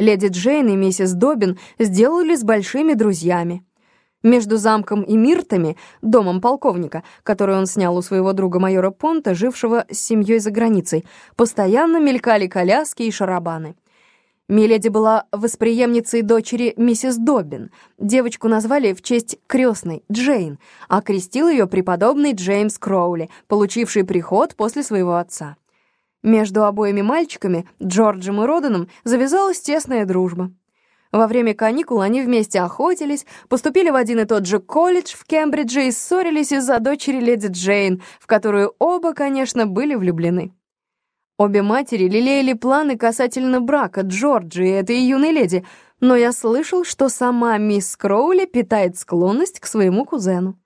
Леди Джейн и миссис Добин сделались большими друзьями. Между замком и Миртами, домом полковника, который он снял у своего друга майора Понта, жившего с семьей за границей, постоянно мелькали коляски и шарабаны. Миледи была восприемницей дочери миссис Добин. Девочку назвали в честь крестной Джейн, а крестил ее преподобный Джеймс Кроули, получивший приход после своего отца. Между обоими мальчиками, Джорджем и Роданом, завязалась тесная дружба. Во время каникул они вместе охотились, поступили в один и тот же колледж в Кембридже и ссорились из-за дочери леди Джейн, в которую оба, конечно, были влюблены. Обе матери лелеяли планы касательно брака Джорджи и этой юной леди, но я слышал, что сама мисс Кроули питает склонность к своему кузену.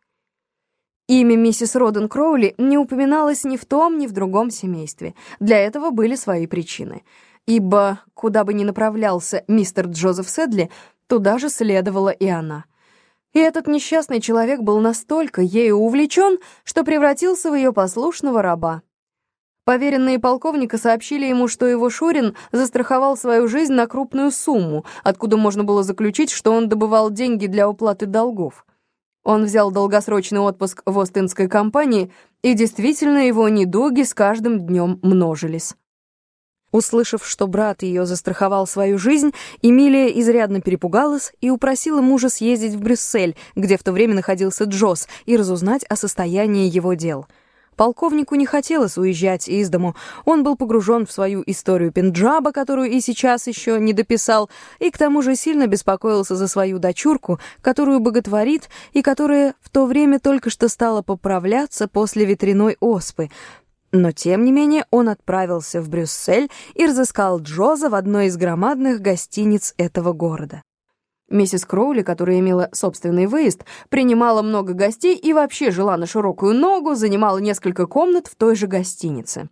Имя миссис Роден Кроули не упоминалось ни в том, ни в другом семействе. Для этого были свои причины — ибо куда бы ни направлялся мистер Джозеф Седли, туда же следовала и она. И этот несчастный человек был настолько ею увлечен, что превратился в ее послушного раба. Поверенные полковника сообщили ему, что его Шурин застраховал свою жизнь на крупную сумму, откуда можно было заключить, что он добывал деньги для уплаты долгов. Он взял долгосрочный отпуск в Остинской компании, и действительно его недуги с каждым днем множились. Услышав, что брат ее застраховал свою жизнь, Эмилия изрядно перепугалась и упросила мужа съездить в Брюссель, где в то время находился Джосс, и разузнать о состоянии его дел. Полковнику не хотелось уезжать из дому. Он был погружен в свою историю Пенджаба, которую и сейчас еще не дописал, и к тому же сильно беспокоился за свою дочурку, которую боготворит и которая в то время только что стала поправляться после ветряной оспы. Но, тем не менее, он отправился в Брюссель и разыскал Джоза в одной из громадных гостиниц этого города. Миссис Кроули, которая имела собственный выезд, принимала много гостей и вообще жила на широкую ногу, занимала несколько комнат в той же гостинице.